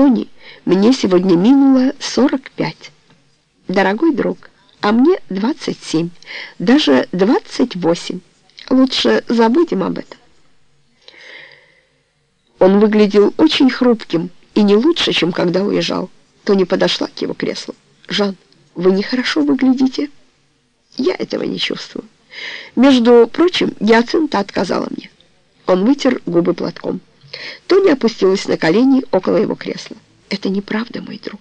Тони, мне сегодня минуло 45. Дорогой друг, а мне 27, даже 28. Лучше забудем об этом. Он выглядел очень хрупким и не лучше, чем когда уезжал. Тони подошла к его креслу. «Жан, вы нехорошо выглядите?» «Я этого не чувствую. Между прочим, Гиацинта отказала мне». Он вытер губы платком. Тони опустилась на колени около его кресла. «Это неправда, мой друг».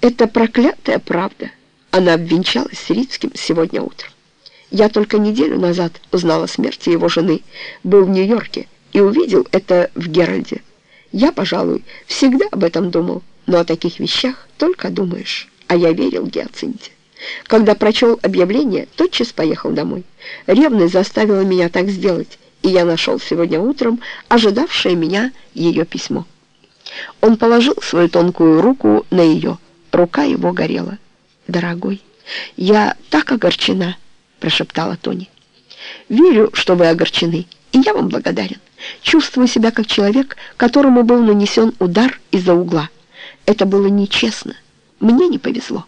«Это проклятая правда». Она обвенчалась с Рицким сегодня утром. Я только неделю назад узнала о смерти его жены, был в Нью-Йорке и увидел это в Геральде. Я, пожалуй, всегда об этом думал, но о таких вещах только думаешь. А я верил Гиацинте. Когда прочел объявление, тотчас поехал домой. Ревность заставила меня так сделать, и я нашел сегодня утром ожидавшее меня ее письмо. Он положил свою тонкую руку на ее. Рука его горела. «Дорогой, я так огорчена», — прошептала Тони. «Верю, что вы огорчены, и я вам благодарен. Чувствую себя как человек, которому был нанесен удар из-за угла. Это было нечестно. Мне не повезло.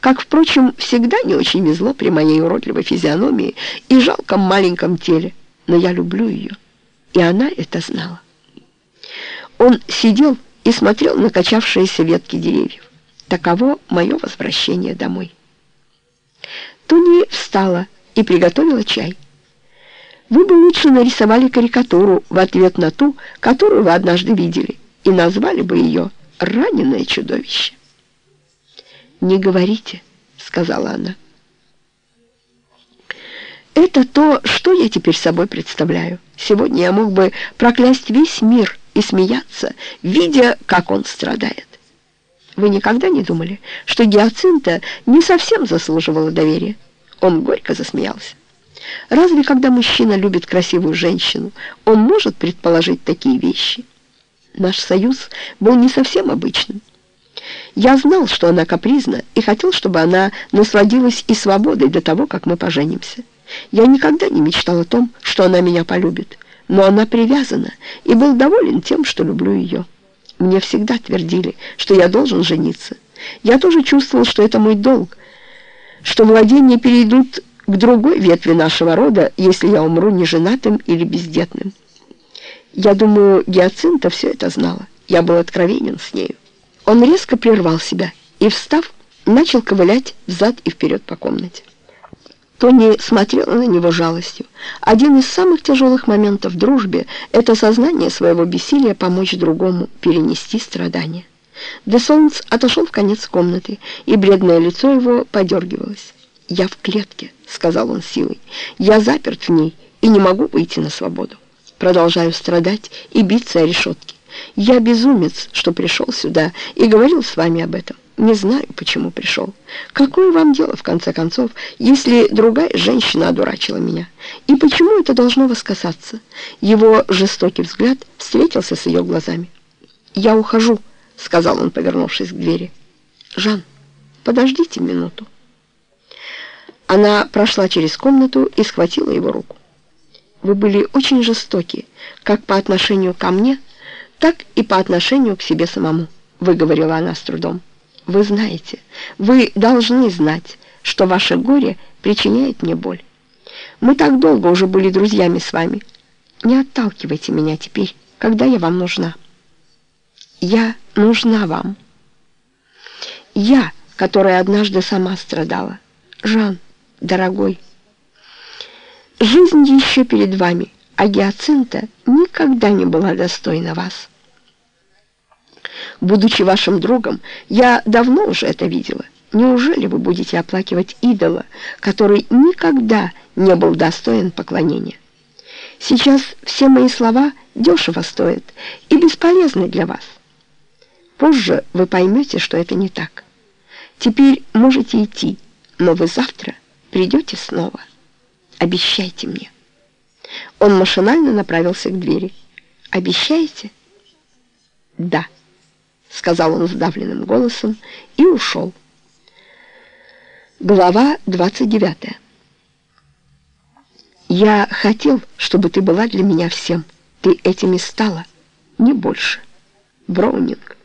Как, впрочем, всегда не очень везло при моей уродливой физиономии и жалком маленьком теле но я люблю ее, и она это знала. Он сидел и смотрел на качавшиеся ветки деревьев. Таково мое возвращение домой. Туни встала и приготовила чай. Вы бы лучше нарисовали карикатуру в ответ на ту, которую вы однажды видели, и назвали бы ее «Раненое чудовище». «Не говорите», — сказала она. Это то, что я теперь собой представляю. Сегодня я мог бы проклясть весь мир и смеяться, видя, как он страдает. Вы никогда не думали, что Гиацинта не совсем заслуживала доверия? Он горько засмеялся. Разве когда мужчина любит красивую женщину, он может предположить такие вещи? Наш союз был не совсем обычным. Я знал, что она капризна, и хотел, чтобы она насладилась и свободой до того, как мы поженимся. Я никогда не мечтал о том, что она меня полюбит, но она привязана и был доволен тем, что люблю ее. Мне всегда твердили, что я должен жениться. Я тоже чувствовал, что это мой долг, что владения перейдут к другой ветви нашего рода, если я умру неженатым или бездетным. Я думаю, Гиацинта все это знала. Я был откровенен с нею. Он резко прервал себя и, встав, начал ковылять взад и вперед по комнате. Тони смотрела на него жалостью. Один из самых тяжелых моментов в дружбе — это сознание своего бессилия помочь другому перенести страдания. Де Солнц отошел в конец комнаты, и бледное лицо его подергивалось. «Я в клетке», — сказал он силой. «Я заперт в ней и не могу выйти на свободу. Продолжаю страдать и биться о решетке. Я безумец, что пришел сюда и говорил с вами об этом. Не знаю, почему пришел. Какое вам дело, в конце концов, если другая женщина одурачила меня? И почему это должно вас касаться? Его жестокий взгляд встретился с ее глазами. «Я ухожу», — сказал он, повернувшись к двери. «Жан, подождите минуту». Она прошла через комнату и схватила его руку. «Вы были очень жестоки, как по отношению ко мне, так и по отношению к себе самому», — выговорила она с трудом. Вы знаете, вы должны знать, что ваше горе причиняет мне боль. Мы так долго уже были друзьями с вами. Не отталкивайте меня теперь, когда я вам нужна. Я нужна вам. Я, которая однажды сама страдала. Жан, дорогой, жизнь еще перед вами, а Гиацинта никогда не была достойна вас. Будучи вашим другом, я давно уже это видела. Неужели вы будете оплакивать идола, который никогда не был достоин поклонения? Сейчас все мои слова дешево стоят и бесполезны для вас. Позже вы поймете, что это не так. Теперь можете идти, но вы завтра придете снова. Обещайте мне. Он машинально направился к двери. Обещаете? Да. — сказал он сдавленным голосом и ушел. Глава 29 «Я хотел, чтобы ты была для меня всем. Ты этим и стала, не больше. Броунинг.